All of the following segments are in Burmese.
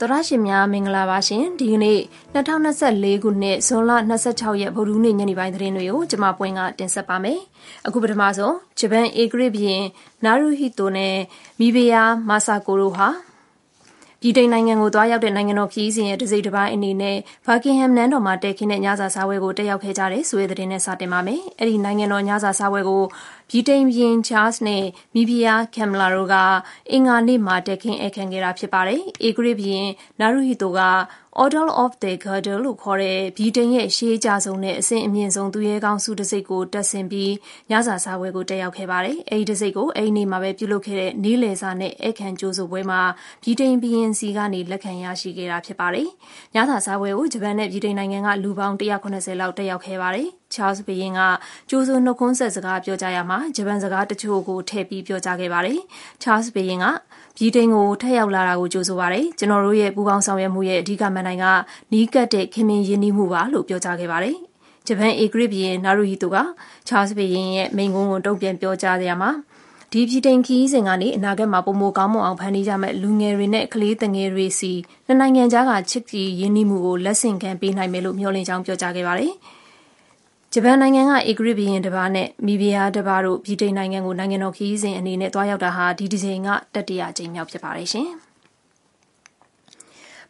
သရရှင်များမင်္ဂလာပါရှင်ဒီကနေ့2024ခုနှစ်ဇွန်လ26ရက်ဗုဒ္ဓနေ့ညနေပိုင်းသတင်းတွေကိုကျွန်မပွင့်ကတင်ဆက်ပါမယ်အခုပထမဆုံးဂျပန်အေဂရစ်ဘီရင်နာရူဟီတိုနဲ့မီဘီယာမာဆာကိုတို့ဟာပြည်ထိုင်နိုင်ငံကိုသွားရောက်တဲ့နိုင်ငံတော်ခရီးစဉ်ရဲ့တစိမ့်တစ်ပိုင်းအနေနဲ့ဘာကင်ဟမ်နန်းတော်မှာတက်ခင်းတဲ့ညစာစားပွဲကိုတက်ရောက်ခဲ့ကြတဲ့ဆိုတဲ့သတင်းနဲ့စတင်ပါမယ်။အဲ့ဒီနိုင်ငံတော်ညစာစားပွဲကို ဗြိတိန်ဘုရင်ချားစ်နဲ့ မိဖုရားကမ်မလာတို့က အင်္ဂါနေ့မှာတက်ခင်းဧည့်ခံခဲ့တာဖြစ်ပါတယ်။ဧကရာဇ်ဘုရင်နာရူဟီတိုက Order of the Garter လို့ခေါ်တဲ့ ဗြိတိန်ရဲ့ရှေးအကျဆုံးနဲ့ အဆင့်အမြင့်ဆုံး သူရဲကောင်းဆုတံဆိပ်ကို တပ်ဆင်ပြီး ညစာစားပွဲကို တက်ရောက်ခဲ့ပါတယ်။အဲဒီတံဆိပ်ကို အဲဒီနေ့မှာပဲ ပြုလုပ်ခဲ့တဲ့ နေ့လည်စာနဲ့ ဧည့်ခံကြိုဆိုပွဲမှာ ဗြိတိန်ဘုရင်ဆီကနေ လက်ခံရရှိခဲ့တာဖြစ်ပါတယ်။ညစာစားပွဲကို ဂျပန်နဲ့ ဗြိတိန်နိုင်ငံက လူပေါင်း ၁၇၀ လောက် တက်ရောက်ခဲ့ပါတယ်။ Charles ဘုရင်ကကြိုးစိုးနှုတ်ခွန်းဆက်စကားပြောကြားရာမှာဂျပန်စကားတချို့ကိုထည့်ပြီးပြောကြားခဲ့ပါတယ်။ Charles ဘုရင်ကဗြိတိန်ကိုထက်ရောက်လာတာကိုကြိုဆိုပါတယ်။ကျွန်တော်တို့ရဲ့ပူးပေါင်းဆောင်ရွက်မှုရဲ့အဓိကမန်တိုင်ကနီးကပ်တဲ့ခင်မင်ရင်းနှီးမှုပါလို့ပြောကြားခဲ့ပါတယ်။ဂျပန်အေဂရစ်ဘုရင်နာရူဟီတိုက Charles ဘုရင်ရဲ့မိန့်ခွန်းကိုတုံ့ပြန်ပြောကြားရမှာဒီဗြိတိန်ခီးစဉ်ကနေအနာဂတ်မှာပုံမကောင်းမွန်အောင်ဖန်တီးကြမဲ့လူငယ်တွေနဲ့ကလေးတငယ်တွေစီနှစ်နိုင်ငံကြားကချစ်ကြည်ရင်းနှီးမှုကိုလက်ဆင့်ကမ်းပေးနိုင်မယ်လို့မျှော်လင့်ကြောင်းပြောကြားခဲ့ပါတယ်။ ဂျပန်နိုင်ငံကဧကရာဇ်ဘုရင်တပါးနဲ့မိဖုရားတပါးတို့ဗြိတိန်နိုင်ငံကိုနိုင်ငံတော်ခရီးစဉ်အနေနဲ့သွားရောက်တာဟာဒီတစ်ကြိမ်ကတတိယအကြိမ်မြောက်ဖြစ်ပါတယ်ရှင်။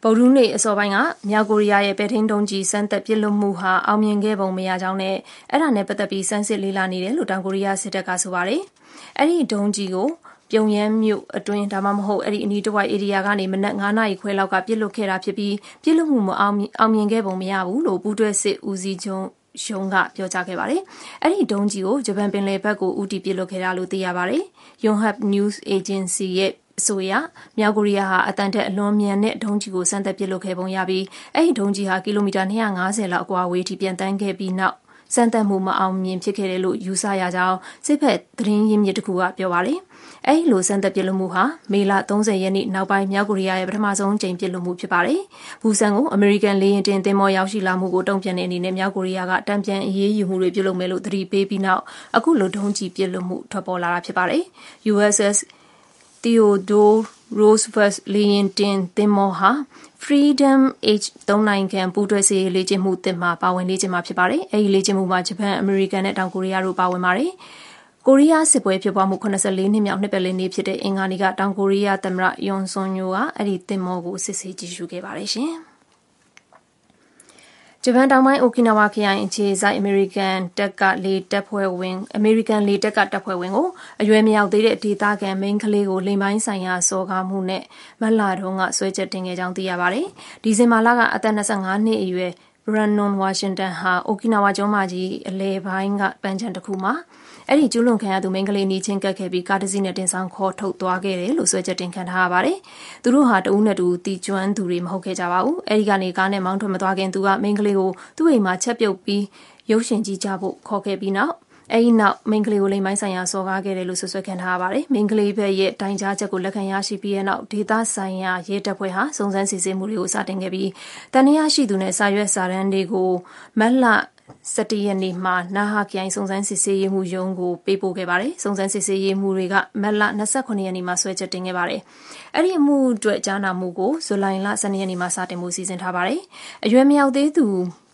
ဗုဒ္ဓနေ့အစောပိုင်းကမြောက်ကိုရီးယားရဲ့ပဲထိန်းဒုံးကျည်စမ်းသပ်ပစ်လွှတ်မှုဟာအောင်မြင်ခဲ့ပုံမရကြောင်းနဲ့အဲ့ဒါနဲ့ပတ်သက်ပြီးစမ်းစစ်လေ့လာနေတယ်လို့တောင်ကိုရီးယားစစ်တပ်ကဆိုပါတယ်။အဲ့ဒီဒုံးကျည်ကိုပြုံရမ်းမြို့အတွင်းဒါမှမဟုတ်အဲ့ဒီအနီးတစ်ဝိုက်ဧရိယာကနေမနက်9နာရီခွဲလောက်ကပြစ်လွတ်ခဲ့တာဖြစ်ပြီးပြစ်လွတ်မှုမအောင်အောင်မြင်ခဲ့ပုံမရဘူးလို့ပူးတွဲစစ်ဦးစီးချုပ် ရှုံးကပြောကြားခဲ့ပါတယ်။အဲ့ဒီဒုံးကြီးကိုဂျပန်ပင်လယ်ဘက်ကိုဦးတည်ပစ်လွှတ်ခဲ့တာလို့သိရပါတယ်။ Yonhap News Agency ရဲ့အဆိုအရမြောက်ကိုရီးယားဟာအတန်တက်အလွန်မြန်တဲ့ဒုံးကြီးကိုစမ်းသပ်ပစ်လွှတ်ခဲ့ပုံရပြီးအဲ့ဒီဒုံးကြီးဟာကီလိုမီတာ250လောက်အကွာအဝေးထိပြန်တန်းခဲ့ပြီးနောက် စမ်းသပ်မှုမအောင်မြင်ဖြစ်ခဲ့တယ်လို့ယူဆရကြောင်းစစ်ဖက်သတင်းရင်းမြစ်တစ်ခုကပြောပါတယ်။အဲဒီလိုစမ်းသပ်ပစ်လွှတ်မှုဟာမေလ30ရက်နေ့နောက်ပိုင်းမြောက်ကိုရီးယားရဲ့ပထမဆုံးကြိမ်ပစ်လွှတ်မှုဖြစ်ပါတယ်။ဘူဆန်ကိုအမေရိကန်လေယာဉ်တင်သင်္ဘောရောက်ရှိလာမှုကိုတုံ့ပြန်တဲ့အနေနဲ့မြောက်ကိုရီးယားကတံပြန်အရေးယူမှုတွေပြုလုပ်မယ်လို့သတိပေးပြီးနောက်အခုလိုဒုံးကျည်ပစ်လွှတ်မှုထွက်ပေါ်လာတာဖြစ်ပါတယ်။ USS Theodore Roosevelt လေယာဉ်တင်သင်္ဘောဟာ Freedom H3 နိုင်ငံပူးတွဲစစ်ရေးလေ့ကျင့်မှုသစ်မှာပါဝင်လေ့ကျင့်မှာဖြစ်ပါတယ်။အဲဒီလေ့ကျင့်မှုမှာဂျပန်၊အမေရိကန်နဲ့တောင်ကိုရီးယားတို့ပါဝင်ပါတယ်။ကိုရီးယားစစ်ပွဲဖြစ်ပွားမှု84နှစ်မြောက်နှစ်ပတ်လည်နေ့ဖြစ်တဲ့အင်္ဂါနေ့ကတောင်ကိုရီးယားသမ္မတယွန်ဆွန်ယိုကအဲဒီသင်္ဘောကိုစစ်ဆေးကြည့်ရှုခဲ့ပါတယ်ရှင်။ ဂျပန်တောင်ပိုင်းအိုကီနာဝါခရိုင်အခြေစိုက် အမေရိကန်တပ်က လေတပ်ဖွဲ့ဝင်အမေရိကန်လေတပ်ကတပ်ဖွဲ့ဝင်ကို အရွယ်မရောက်သေးတဲ့ ဒေသခံမိန်းကလေးကို လိမ်ပိုင်းဆိုင်ရာ စော်ကားမှုနဲ့ မတ်လာတုန်းကဆွဲချက်တင်ခဲ့ကြောင်း သိရပါတယ်။ဒီဇင်ဘာလက အသက်25နှစ်အရွယ် Brannon Washington ဟာအိုကီနာဝါကျွန်းမကြီး အလဲပိုင်းက ပန်းခြံတစ်ခုမှာ အဲ့ဒီကျူးလွန်ခံရသူမိန်းကလေးနီးချင်းကပ်ခဲ့ပြီးကားတစ်စီးနဲ့တင်ဆောင်ခေါ်ထုတ်သွားခဲ့တယ်လို့ဆွဲချက်တင်ခံထားရပါတယ်။သူတို့ဟာတဦးနဲ့တူတီကျွမ်းသူတွေမဟုတ်ခဲ့ကြပါဘူး။အဲ့ဒီကနေကားနဲ့မောင်းထွက်မသွားခင်သူကမိန်းကလေးကိုသူ့အိမ်မှာချက်ပြုတ်ပြီးရုပ်ရှင်ကြည့်ကြဖို့ခေါ်ခဲ့ပြီးနောက်အဲဒီနောက်မိန်းကလေးကိုလိမ်ပိုင်းဆိုင်ရာစော်ကားခဲ့တယ်လို့ဆွဆွဲခံထားရပါတယ်။မိန်းကလေးဘက်ရဲ့တိုင်ကြားချက်ကိုလက်ခံရရှိပြီးတဲ့နောက်ဒေသဆိုင်ရာရဲတပ်ဖွဲ့ဟာစုံစမ်းစစ်ဆေးမှုတွေကိုစတင်ခဲ့ပြီးတန်ရာရှိသူနဲ့စာရွက်စာတမ်းတွေကိုမက်လ 17ရက်နေ့မှာနာဟာခရိုင်စုံစမ်းစစ်ဆေးရေးမှုရုံးကိုပေးပို့ခဲ့ပါတယ်။စုံစမ်းစစ်ဆေးရေးမှုတွေကမက်လ28ရက်နေ့မှာဆွဲချက်တင်ခဲ့ပါတယ်။အဲ့ဒီအမှုအတွက်ကြားနာမှုကိုဇူလိုင်လ12ရက်နေ့မှာစတင်မှုစီစဉ်ထားပါတယ်။အရွယ်မရောက်သေးသူ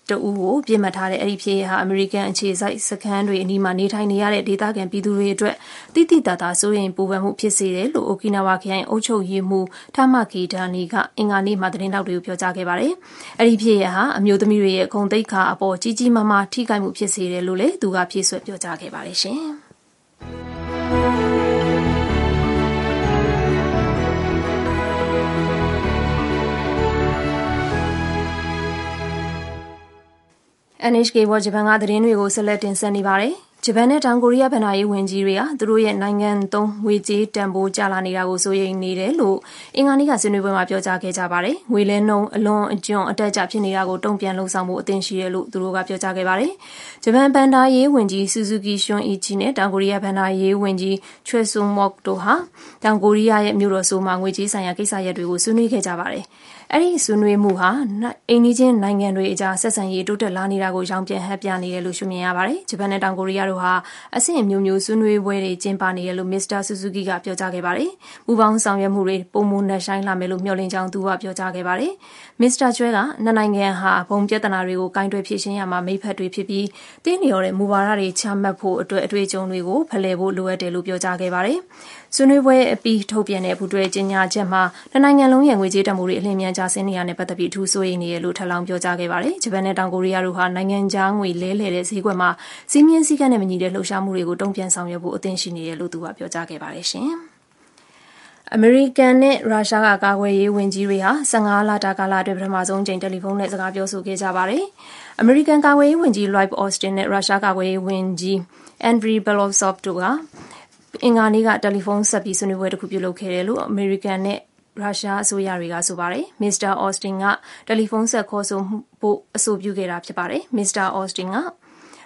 တဦးကိုပြစ်မှတ်ထားတဲ့အဲ့ဒီဖြစ်ရဟာအမေရိကန်အခြေစိုက်စခန်းတွေအနီးမှာနေထိုင်နေရတဲ့ဒေသခံပြည်သူတွေအတွက်တိတိတသာစိုးရိမ်ပူပန်မှုဖြစ်စေတယ်လို့အိုကီနာဝါခရိုင်အုပ်ချုပ်ရေးမှူးထမကီဒါနီကအင်္ဂါနေ့မှာသတင်းတောက်တွေကိုပြောကြားခဲ့ပါတယ်။အဲ့ဒီဖြစ်ရဟာအမျိုးသမီးတွေရဲ့ဂုံတိတ်ခါအပေါ်ကြီးကြီးမားမားထိခိုက်မှုဖြစ်စေတယ်လို့လည်းသူကဖြည့်ဆွတ်ပြောကြားခဲ့ပါတယ်ရှင်။ NHK World Japan ကသတင်းတွေကိုဆက်လက်တင်ဆက်နေပါတယ်။ဂျပန်နဲ့တောင်ကိုရီးယားဗဏ္ဍာရေးဝန်ကြီးတွေကသူတို့ရဲ့နိုင်ငံသုံးငွေကြေးတန်ဖိုးကျလာနေတာကိုစိုးရိမ်နေတယ်လို့အင်္ဂါနေ့ကဆွေးနွေးပွဲမှာပြောကြားခဲ့ကြပါတယ်။ငွေလဲနှုန်းအလွန်အကျွံအတက်အကျဖြစ်နေတာကိုတုံ့ပြန်လှုံ့ဆော်မှုအသင့်ရှိတယ်လို့သူတို့ကပြောကြားခဲ့ပါတယ်။ဂျပန်ဗဏ္ဍာရေးဝန်ကြီး Suzuki Shunichi နဲ့တောင်ကိုရီးယားဗဏ္ဍာရေးဝန်ကြီး Choi Soon-mok တို့ဟာတောင်ကိုရီးယားရဲ့မြို့တော်ဆိုးမှာငွေကြေးဆိုင်ရာကိစ္စရပ်တွေကိုဆွေးနွေးခဲ့ကြပါတယ်။ အဲ့ဒီဆွေးနွေးမှုဟာအိမ်နီးချင်းနိုင်ငံတွေအကြားဆက်ဆံရေးတိုးတက်လာနေတာကိုရောင်းပြန်ဟပ်ပြနေတယ်လို့ရှုမြင်ရပါတယ်ဂျပန်နဲ့တောင်ကိုရီးယားတို့ဟာအဆင့်မျိုးမျိုးဆွေးနွေးပွဲတွေကျင်းပနေတယ်လို့မစ္စတာဆူဇူကီကပြောကြားခဲ့ပါတယ်ပူပေါင်းဆောင်ရွက်မှုတွေပုံမှန်နဲ့ဆိုင်လာမယ်လို့မျှော်လင့်ကြောင်းသူကပြောကြားခဲ့ပါတယ်မစ္စတာကျွဲကနှစ်နိုင်ငံဟာဘုံပြဿနာတွေကိုကင်တွယ်ဖြေရှင်းရမှာမိဖက်တွေဖြစ်ပြီးတင်းလျော်တဲ့မူဝါဒတွေချမှတ်ဖို့အတွက်အတွေ့အကြုံတွေကိုဖလှယ်ဖို့လိုအပ်တယ်လို့ပြောကြားခဲ့ပါတယ်ဆွေးနွေးပွဲအပြီးထုတ်ပြန်တဲ့ပူတွဲကြေညာချက်မှာနှစ်နိုင်ငံလုံးရဲ့ငွေကြေးတန်ဖိုးတွေအလင်းမြန်ကျဆင်းနေရတဲ့ပတ်သက်ပြီးထူးဆိုးရိမ်နေရလို့ထပ်လောင်းပြောကြားခဲ့ပါတယ်။ဂျပန်နဲ့တောင်ကိုရီးယားတို့ဟာနိုင်ငံခြားငွေလဲလှယ်တဲ့ဈေးကွက်မှာစီးမြင့်စည်းကမ်းနဲ့မညီတဲ့လှုပ်ရှားမှုတွေကိုတုံ့ပြန်ဆောင်ရွက်ဖို့အသင့်ရှိနေတယ်လို့သူကပြောကြားခဲ့ပါတယ်ရှင်။အမေရိကန်နဲ့ရုရှားကကာကွယ်ရေးဝန်ကြီးတွေဟာ15လတာကာလအတွင်းပထမဆုံးချိန်တယ်လီဖုန်းနဲ့စကားပြောဆိုခဲ့ကြပါတယ်။အမေရိကန်ကာကွယ်ရေးဝန်ကြီး Lloyd Austin နဲ့ရုရှားကာကွယ်ရေးဝန်ကြီး Andriy Belosov တို့ကအင်္ဂါနေ့ကတယ်လီဖုန်းဆက်ပြီးဆွေးနွေးပွဲတစ်ခုပြုလုပ်ခဲ့တယ်လို့အမေရိကန်နဲ့ ရုရှားအစိုးရတွေကဆိုပါတယ်။မစ္စတာအော်စတင်ကတယ်လီဖုန်းဆက်ခေါ်ဆိုဖို့အဆိုပြုခဲ့တာဖြစ်ပါတယ်။မစ္စတာအော်စတင်က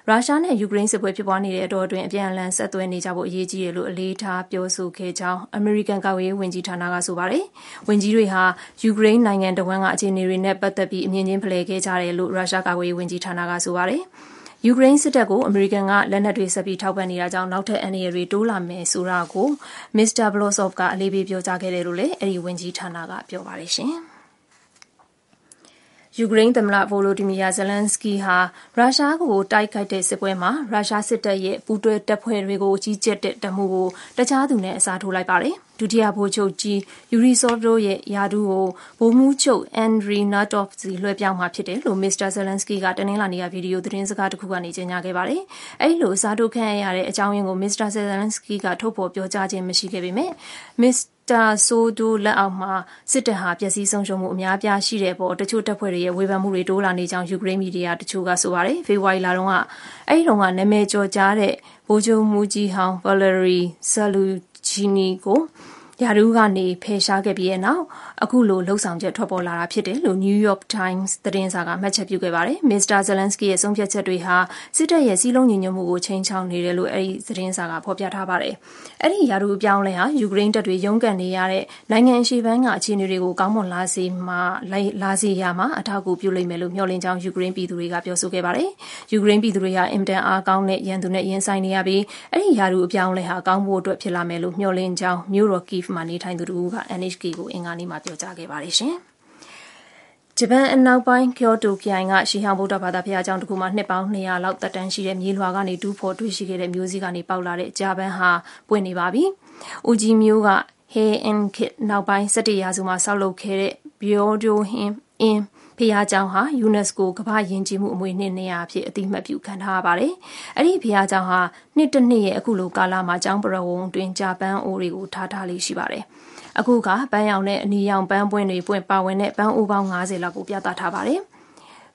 ရုရှားနဲ့ယူကရိန်းစစ်ပွဲဖြစ်ပွားနေတဲ့အတော်အတွင်းအပြန်အလှန်ဆက်သွယ်နေကြဖို့အရေးကြီးတယ်လို့အလေးထားပြောဆိုခဲ့ကြောင်းအမေရိကန်ကာကွယ်ရေးဝန်ကြီးဌာနကဆိုပါတယ်။ဝန်ကြီးတွေဟာယူကရိန်းနိုင်ငံတဝန်းကအခြေအနေတွေနဲ့ပတ်သက်ပြီးအမြင်ချင်းဖလှယ်ခဲ့ကြတယ်လို့ရုရှားကာကွယ်ရေးဝန်ကြီးဌာနကဆိုပါတယ်။ ယူကရိန်းစစ်တပ်ကိုအမေရိကန်ကလက်နက်တွေဆက်ပြီးထောက်ပံ့နေတာကြောင့်နောက်ထပ်အန္တရာယ်တွေတိုးလာမယ်ဆိုတာကိုမစ္စတာဘလော့ဆော့ဖ်ကအလေးပေးပြောကြားခဲ့တယ်လို့လည်းအဲဒီဝန်ကြီးဌာနကပြောပါတယ်ရှင်။ယူကရိန်းသမ္မတဗိုလိုဒီမီယာဇလန်စကီဟာရုရှားကိုတိုက်ခိုက်တဲ့စစ်ပွဲမှာရုရှားစစ်တပ်ရဲ့ပူးတွဲတပ်ဖွဲ့တွေကိုကြီးကြပ်တဲ့တပ်မှုကိုတခြားသူနဲ့အစားထိုးလိုက်ပါတယ်။ ဒုတိယဗိုလ်ချုပ်ကြီး ယူရီဆော့ဗ်တို့ရဲ့ယာဒူးကို ဗိုလ်မှူးချုပ် အန်ဒရီ နာတော့ဖ်စီလွှဲပြောင်းမှာဖြစ်တယ်လို့ မစ္စတာဇလန်စကီကတနင်္လာနေ့ကဗီဒီယိုသတင်းစကားတစ်ခုကနေ ကြေညာခဲ့ပါတယ်။အဲဒီလို အစားထိုးခံရတဲ့ အကြောင်းရင်းကို မစ္စတာဇလန်စကီကထုတ်ဖော်ပြောကြားခြင်း မရှိခဲ့ပေမဲ့မစ္စတာ ဆိုဒို လက်အောက်မှာ စစ်တပ်ဟာ ပျက်စီးဆုံးရှုံးမှု အများပြား ရှိတဲ့ပေါ် တချို့တပ်ဖွဲ့တွေရဲ့ ဝေဖန်မှုတွေ တိုးလာနေကြောင်း ယူကရိန်း မီဒီယာတချို့က ဆိုပါတယ် ဖေဖော်ဝါရီလတုန်းက အဲဒီတုန်းက နာမည်ကျော်ကြားတဲ့ ဗိုလ်ချုပ်မှုကြီးဟောင်းဗလရီဆာလူဂျီနီကို ရာထူးကနေဖယ်ရှားခဲ့ပြီးတဲ့နောက်အခုလိုလှုပ်ဆောင်ချက်ထွက်ပေါ်လာတာဖြစ်တယ်လို့ New York Times သတင်းစာကမှတ်ချက်ပြုခဲ့ပါတယ်။ Mr. Zelensky ရဲ့ဆုံးဖြတ်ချက်တွေဟာစစ်တပ်ရဲ့စီးလုံးညီညွတ်မှုကိုချိန်ချောင်နေတယ်လို့အဲဒီသတင်းစာကဖော်ပြထားပါတယ်။အဲဒီရာထူးအပြောင်းလဲဟာယူကရိန်းတပ်တွေရုန်းကန်နေရတဲ့နိုင်ငံအရှေ့ပိုင်းကအခြေအနေတွေကိုကောင်းမွန်လာစေမှာလာစေရမှာအထောက်အကူပြုလိမ့်မယ်လို့မျှော်လင့်ကြောင်းယူကရိန်းပြည်သူတွေကပြောဆိုခဲ့ပါတယ်။ယူကရိန်းပြည်သူတွေဟာအင်တန်အားကောင်းတဲ့ရန်သူနဲ့ရင်ဆိုင်နေရပြီးအဲဒီရာထူးအပြောင်းလဲဟာကောင်းဖို့အတွက်ဖြစ်လာမယ်လို့မျှော်လင့်ကြောင်းမြို့တော် Kyiv မှာနေထိုင်သူတို့က NHK ကိုအင်္ဂါနေ့မှာပြောကြားခဲ့ပါတယ်ရှင်။ဂျပန်အနောက်ပိုင်းကျိုတိုခရိုင်ကရှီဟောင်ဗုဒ္ဓဘာသာဘုရားကျောင်းတစ်ခုမှာနှစ်ပေါင်း200လောက်တက်တန်းရှိတဲ့မြေလွှာကနေတူးဖော်တွေ့ရှိခဲ့တဲ့မျိုးစည်းကနေပေါက်လာတဲ့ဂျပန်ဟာပွင့်နေပါပြီ။ဦးကြီးမျိုးက Hey and Kid နောက်ပိုင်း17ရာစုမှာဆောက်လုပ်ခဲ့တဲ့ Byodo Him in ဖះเจ้าဟာ UNESCO ကမ္ဘာယဉ်ကျေးမှုအမွေအနှစ်နေရာအဖြစ်အသိမှတ်ပြုခံထားရပါတယ်။အဲ့ဒီဖះเจ้าဟာနှစ်တစ်နှစ်ရဲ့အခုလိုကာလမှာကျောင်းပရဝုံတွင်ဂျပန်အိုးတွေကိုထားထားလေးရှိပါတယ်။အခုကပန်းရောင်နဲ့အနီရောင်ပန်းပွင့်တွေပွင့်ပါဝင်တဲ့ပန်းအိုးပေါင်း90လောက်ကိုပြသထားပါတယ်။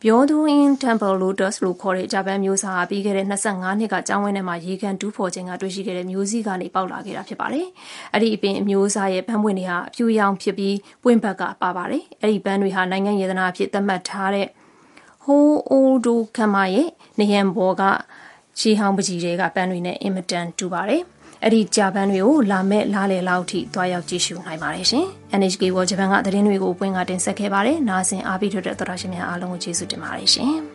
ပြောသူအင်း Temple Lotus လို့ခေါ်တဲ့ဂျပန်မျိုးစားပြီးခဲ့တဲ့25နှစ်ကကျောင်းဝင်းထဲမှာရေကန်တူးဖော်ခြင်းကတွေ့ရှိခဲ့တဲ့မျိုးစီးကနေပေါက်လာခဲ့တာဖြစ်ပါတယ်။အဲ့ဒီအပင်အမျိုးစားရဲ့ပန်းပွင့်တွေဟာအဖြူရောင်ဖြစ်ပြီးပွင့်ဘက်ကပါပါတယ်။အဲ့ဒီပန်းတွေဟာနိုင်ငံရေးသနာအဖြစ်သတ်မှတ်ထားတဲ့ဟိုအိုဒိုခမရဲ့နေရန်ဘော်ကရှီဟောင်းပကြီးတွေကပန်းတွေနဲ့အင်မတန်တူပါတယ်။ အဲ့ဒီဂျပန်တွေကိုလာမဲ့လားလေလောက်ထိတွားရောက်ကြည့်ရှုနိုင်ပါတယ်ရှင်။ NHK World ဂျပန်ကသတင်းတွေကိုပွင့်ကတင်ဆက်ခဲ့ပါတယ်။နားဆင်အားပေးထွက်တဲ့သောတာရှင်များအားလုံးကိုကျေးဇူးတင်ပါတယ်ရှင်။